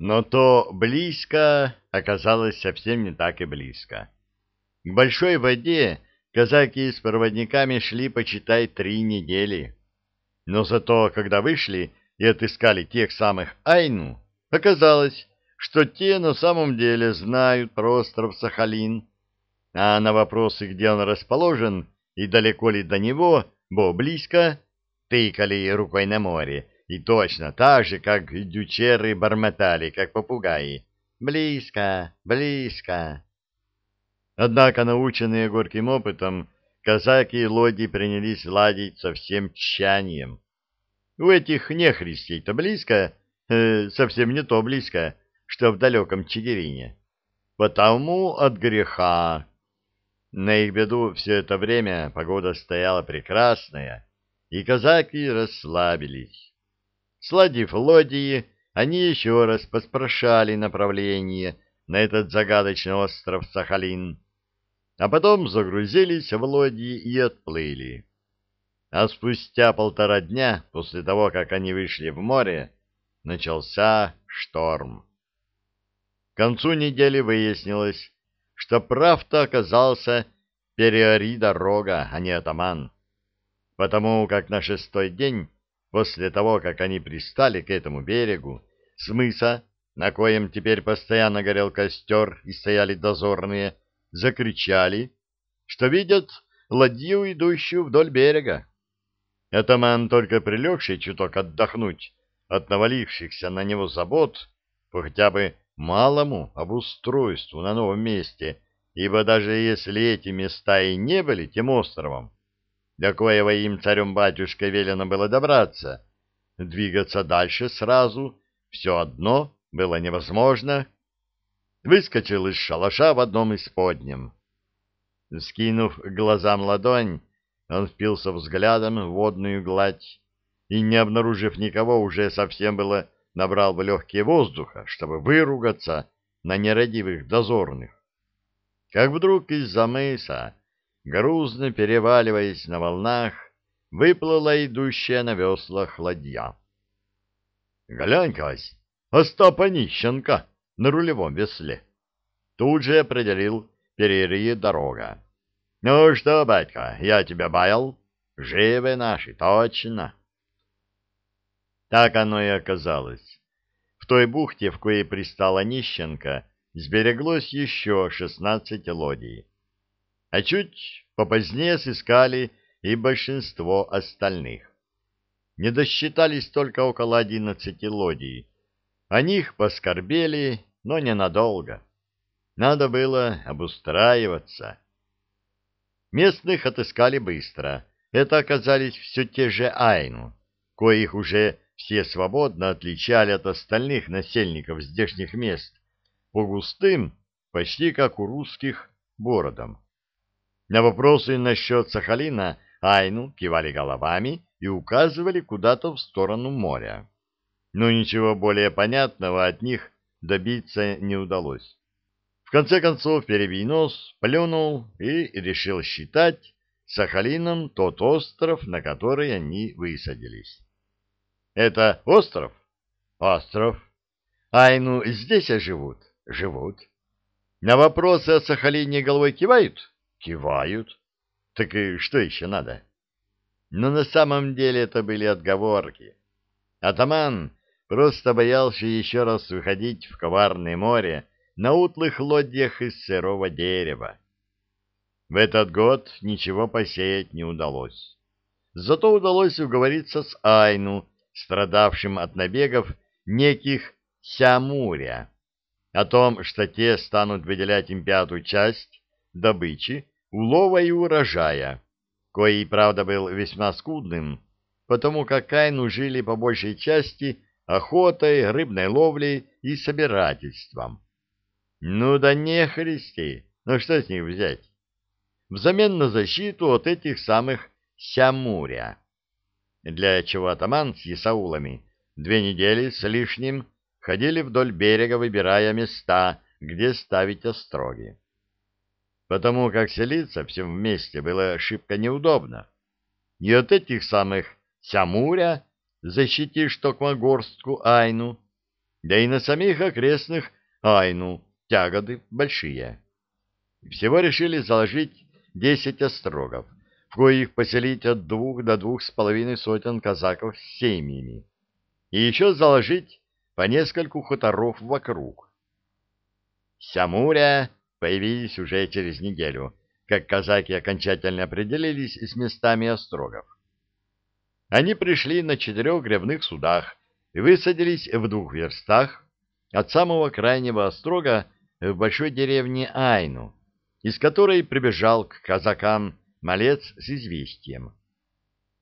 Но то близко оказалось совсем не так и близко. К большой воде казаки с проводниками шли, почитай, три недели. Но зато, когда вышли и отыскали тех самых Айну, оказалось, что те на самом деле знают про остров Сахалин, а на вопросы, где он расположен и далеко ли до него, бо близко, тыкали рукой на море, и точно так же, как дючеры бормотали, как попугаи. Близко, близко. Однако, наученные горьким опытом, казаки и лоди принялись ладить со всем тщанием. У этих нехристей-то близко, э, совсем не то близко, что в далеком Чигирине. Потому от греха. На их беду все это время погода стояла прекрасная, и казаки расслабились. Сладив лодии, они еще раз поспрашали направление на этот загадочный остров Сахалин, а потом загрузились в лодии и отплыли. А спустя полтора дня после того, как они вышли в море, начался шторм. К концу недели выяснилось, что прав-то оказался Переори дорога, а не атаман, потому как на шестой день после того, как они пристали к этому берегу, с мыса, на коем теперь постоянно горел костер и стояли дозорные, закричали, что видят ладью, идущую вдоль берега. Атаман, только прилегший чуток отдохнуть от навалившихся на него забот, по хотя бы малому обустройству на новом месте, ибо даже если эти места и не были тем островом, до коего им царем-батюшкой велено было добраться, двигаться дальше сразу все одно было невозможно. Выскочил из шалаша в одном из подням. Скинув глазам ладонь, он впился взглядом в водную гладь и, не обнаружив никого, уже совсем было набрал в легкие воздуха, чтобы выругаться на нерадивых дозорных. Как вдруг из-за мыса, грузно переваливаясь на волнах, выплыла идущая на веслах ладья. — Глянь-кась, Остапа Нищенко на рулевом весле. Тут же определил перерые дорога. — Ну что, батька, я тебя баял? Живы наши, точно. Так оно и оказалось. В той бухте, в коей пристала Нищенко, сбереглось еще шестнадцать лодий. А чуть попозднее сыскали и большинство остальных. Не досчитались только около одиннадцати лодий. О них поскорбели, но ненадолго. Надо было обустраиваться. Местных отыскали быстро. Это оказались все те же Айну, коих уже все свободно отличали от остальных насельников здешних мест по густым, почти как у русских, бородам. На вопросы насчет Сахалина Айну кивали головами и указывали куда-то в сторону моря. Но ничего более понятного от них добиться не удалось. В конце концов Перебийнос плюнул и решил считать Сахалином тот остров, на который они высадились. Это остров? Остров. Айну здесь живут? Живут. На вопросы о Сахалине головой кивают? Кивают. Так и что еще надо? Но на самом деле это были отговорки. Атаман просто боялся еще раз выходить в коварное море на утлых лодьях из сырого дерева. В этот год ничего посеять не удалось. Зато удалось уговориться с Айну, страдавшим от набегов неких Сямуря, о том, что те станут выделять им пятую часть добычи, улова и урожая, коей, правда, был весьма скудным, потому как Айну жили по большей части охотой, рыбной ловлей и собирательством. Ну да не христи, ну что с них взять? Взамен на защиту от этих самых Сямуря для чего атаман с Исаулами две недели с лишним ходили вдоль берега, выбирая места, где ставить остроги. Потому как селиться всем вместе было шибко неудобно. И от этих самых Сямуря защитишь токмо горстку Айну, да и на самих окрестных Айну тяготы большие. Всего решили заложить десять острогов, в коих поселить от двух до двух с половиной сотен казаков с семьями, и еще заложить по нескольку хуторов вокруг. Сямуря появились уже через неделю, как казаки окончательно определились с местами острогов. Они пришли на четырех гребных судах и высадились в двух верстах от самого крайнего острога в большой деревне Айну, из которой прибежал к казакам малец с известием.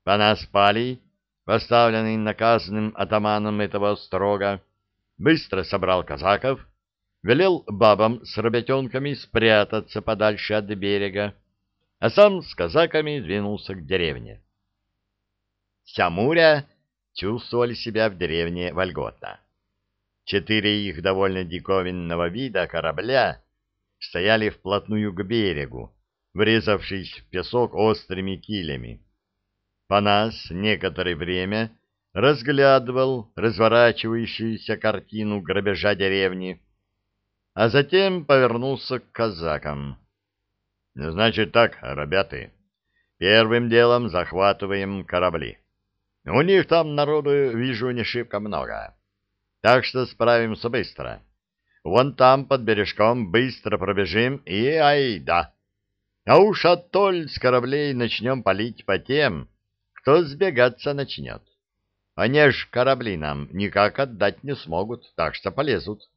Панас Палий, поставленный наказанным атаманом этого острога, быстро собрал казаков, велел бабам с работенками спрятаться подальше от берега, а сам с казаками двинулся к деревне. Сямуря чувствовали себя в деревне вольготно. Четыре их довольно диковинного вида корабля стояли вплотную к берегу, врезавшись в песок острыми килями. Панас некоторое время разглядывал разворачивающуюся картину грабежа деревни, а затем повернулся к казакам. — Значит так, ребята, первым делом захватываем корабли. У них там народу, вижу, не шибко много. Так что справимся быстро. Вон там, под бережком, быстро пробежим и ай-да. А уж оттоль с кораблей начнем палить по тем, кто сбегаться начнет. Они ж корабли нам никак отдать не смогут, так что полезут.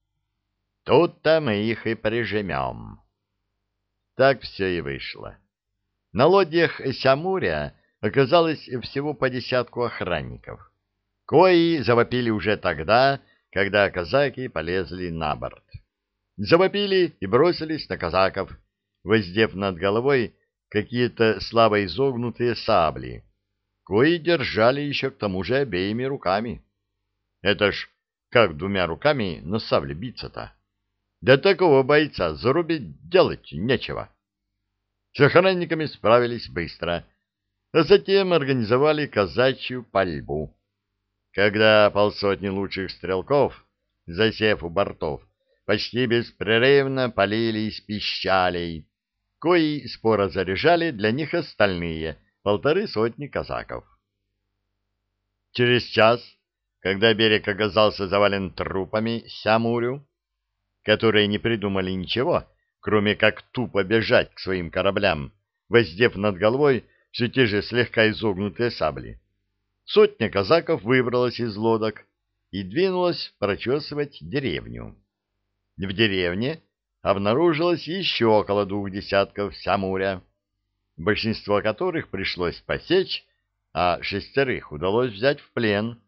Тут-то мы их и прижмем. Так все и вышло. На лодьях Сямуря оказалось всего по десятку охранников. Кои завопили уже тогда, когда казаки полезли на борт. Завопили и бросились на казаков, воздев над головой какие-то слабо изогнутые сабли, кои держали еще к тому же обеими руками. Это ж как двумя руками на сабле биться-то? Для такого бойца зарубить делать нечего. С охранниками справились быстро — а затем организовали казачью пальбу. Когда полсотни лучших стрелков, засев у бортов, почти беспрерывно полили из пищалей, кои споро заряжали для них остальные полторы сотни казаков. Через час, когда берег оказался завален трупами Сямурю, которые не придумали ничего, кроме как тупо бежать к своим кораблям, воздев над головой все те же слегка изогнутые сабли. Сотня казаков выбралась из лодок и двинулась прочесывать деревню. В деревне обнаружилось еще около двух десятков самуря, большинство которых пришлось посечь, а шестерых удалось взять в плен.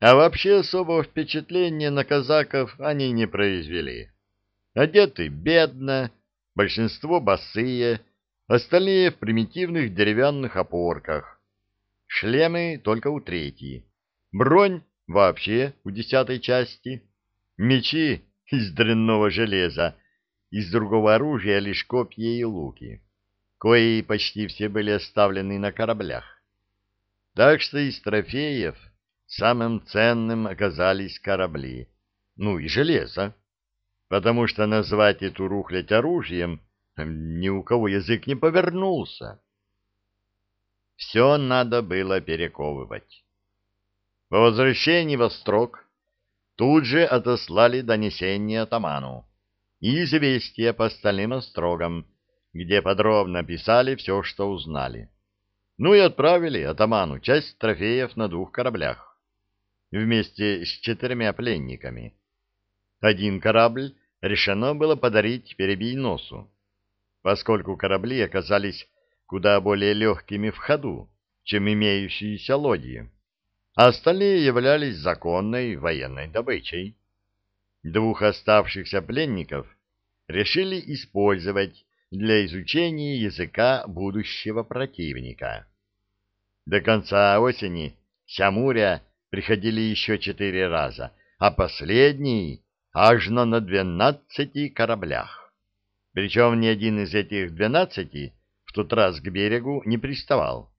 А вообще особого впечатления на казаков они не произвели. Одеты бедно, большинство босые, остальные в примитивных деревянных опорках. Шлемы только у третьей. Бронь вообще у десятой части. Мечи из дрянного железа, из другого оружия лишь копья и луки, кои почти все были оставлены на кораблях. Так что из трофеев самым ценным оказались корабли, ну и железо, потому что назвать эту рухлядь оружием ни у кого язык не повернулся. Все надо было перековывать. По возвращении во строк тут же отослали донесение атаману и известие по остальным острогам, где подробно писали все, что узнали. Ну и отправили атаману часть трофеев на двух кораблях вместе с четырьмя пленниками. Один корабль решено было подарить Перебийносу, поскольку корабли оказались куда более легкими в ходу, чем имеющиеся лодьи, а остальные являлись законной военной добычей. Двух оставшихся пленников решили использовать для изучения языка будущего противника. До конца осени Сямуря приходили еще четыре раза, а последний аж на двенадцати кораблях. Причем ни один из этих двенадцати в тот раз к берегу не приставал.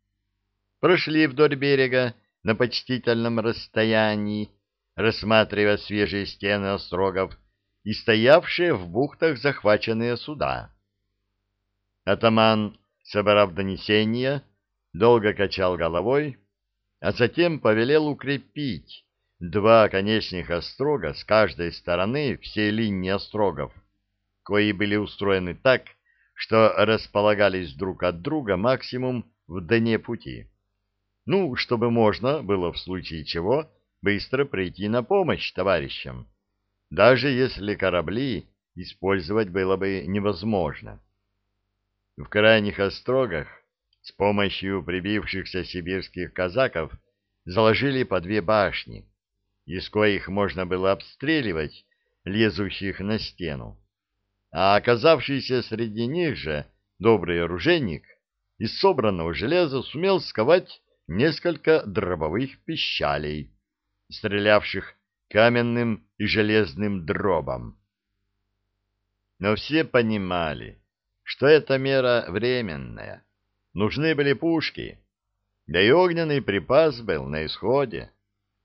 Прошли вдоль берега на почтительном расстоянии, рассматривая свежие стены острогов и стоявшие в бухтах захваченные суда. Атаман, собрав донесения, долго качал головой, а затем повелел укрепить два конечных острога с каждой стороны всей линии острогов, кои были устроены так, что располагались друг от друга максимум в дне пути. Ну, чтобы можно было в случае чего быстро прийти на помощь товарищам, даже если корабли использовать было бы невозможно. В крайних острогах с помощью прибившихся сибирских казаков заложили по две башни, из коих можно было обстреливать лезущих на стену. А оказавшийся среди них же добрый оружейник из собранного железа сумел сковать несколько дробовых пищалей, стрелявших каменным и железным дробом. Но все понимали, что эта мера временная. Нужны были пушки, да и огненный припас был на исходе,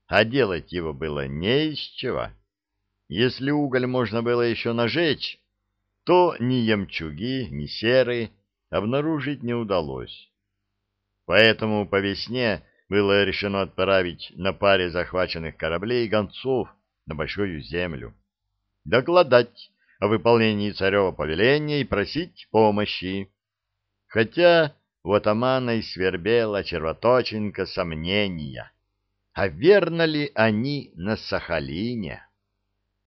а делать его было не из чего. Если уголь можно было еще нажечь, то ни ямчуги, ни серы обнаружить не удалось. Поэтому по весне было решено отправить на паре захваченных кораблей гонцов на Большую Землю, докладать о выполнении царева повеления и просить помощи. Хотя у атамана и свербела червоточинка сомнения, а верно ли они на Сахалине?